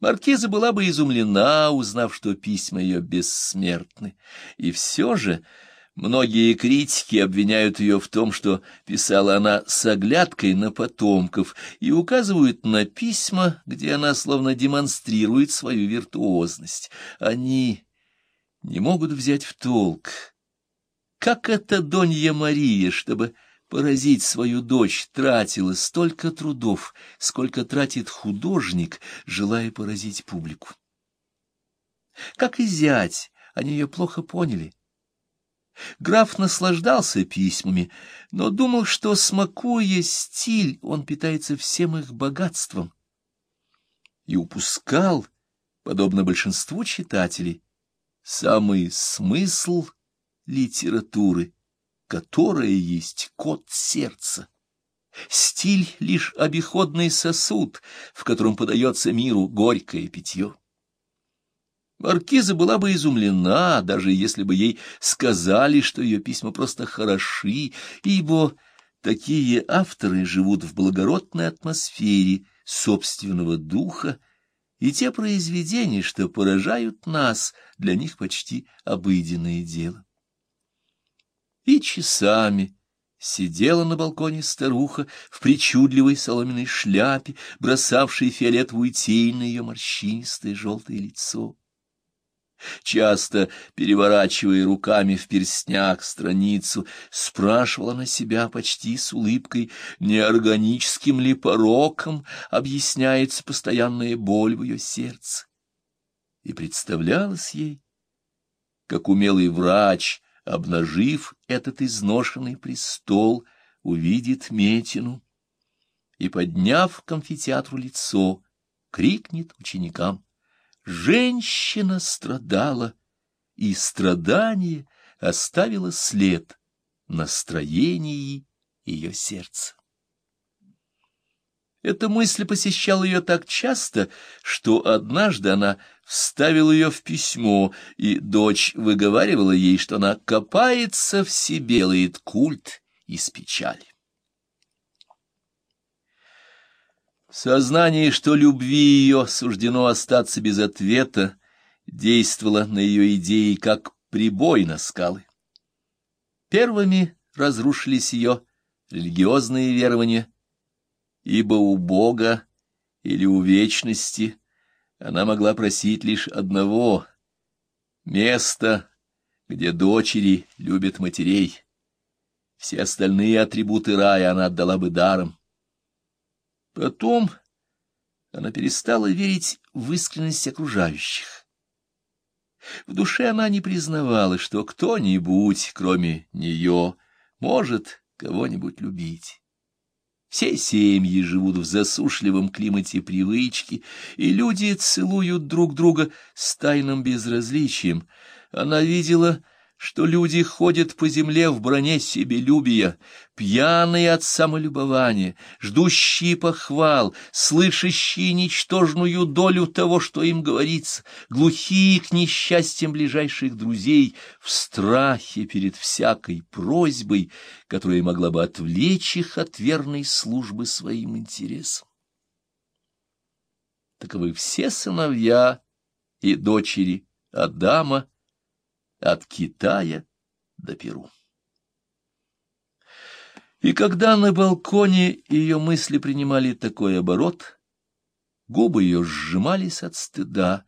Маркиза была бы изумлена, узнав, что письма ее бессмертны. И все же многие критики обвиняют ее в том, что писала она с оглядкой на потомков и указывают на письма, где она словно демонстрирует свою виртуозность. Они не могут взять в толк, как это Донья Мария, чтобы поразить свою дочь, тратила столько трудов, сколько тратит художник, желая поразить публику. Как и зять, они ее плохо поняли. Граф наслаждался письмами, но думал, что, смакуя стиль, он питается всем их богатством. И упускал, подобно большинству читателей, самый смысл литературы — которая есть код сердца. Стиль — лишь обиходный сосуд, в котором подается миру горькое питье. Маркиза была бы изумлена, даже если бы ей сказали, что ее письма просто хороши, ибо такие авторы живут в благородной атмосфере собственного духа, и те произведения, что поражают нас, для них почти обыденное дело и часами сидела на балконе старуха в причудливой соломенной шляпе, бросавшей фиолетовую тень на ее морщинистое желтое лицо. Часто, переворачивая руками в перстнях страницу, спрашивала на себя почти с улыбкой, неорганическим ли пороком объясняется постоянная боль в ее сердце. И представлялось ей, как умелый врач — обнажив этот изношенный престол, увидит Метину и, подняв к амфитеатру лицо, крикнет ученикам «Женщина страдала, и страдание оставило след на строении ее сердца». Эта мысль посещала ее так часто, что однажды она вставила ее в письмо, и дочь выговаривала ей, что она копается в себе, делает культ из печали. Сознание, что любви ее суждено остаться без ответа, действовало на ее идеи, как прибой на скалы. Первыми разрушились ее религиозные верования, ибо у Бога или у вечности она могла просить лишь одного — место, где дочери любят матерей. Все остальные атрибуты рая она отдала бы даром. Потом она перестала верить в искренность окружающих. В душе она не признавала, что кто-нибудь, кроме нее, может кого-нибудь любить. Все семьи живут в засушливом климате привычки, и люди целуют друг друга с тайным безразличием. Она видела что люди ходят по земле в броне себелюбия, пьяные от самолюбования, ждущие похвал, слышащие ничтожную долю того, что им говорится, глухие к несчастьям ближайших друзей, в страхе перед всякой просьбой, которая могла бы отвлечь их от верной службы своим интересам. Таковы все сыновья и дочери Адама, от Китая до Перу. И когда на балконе ее мысли принимали такой оборот, губы ее сжимались от стыда,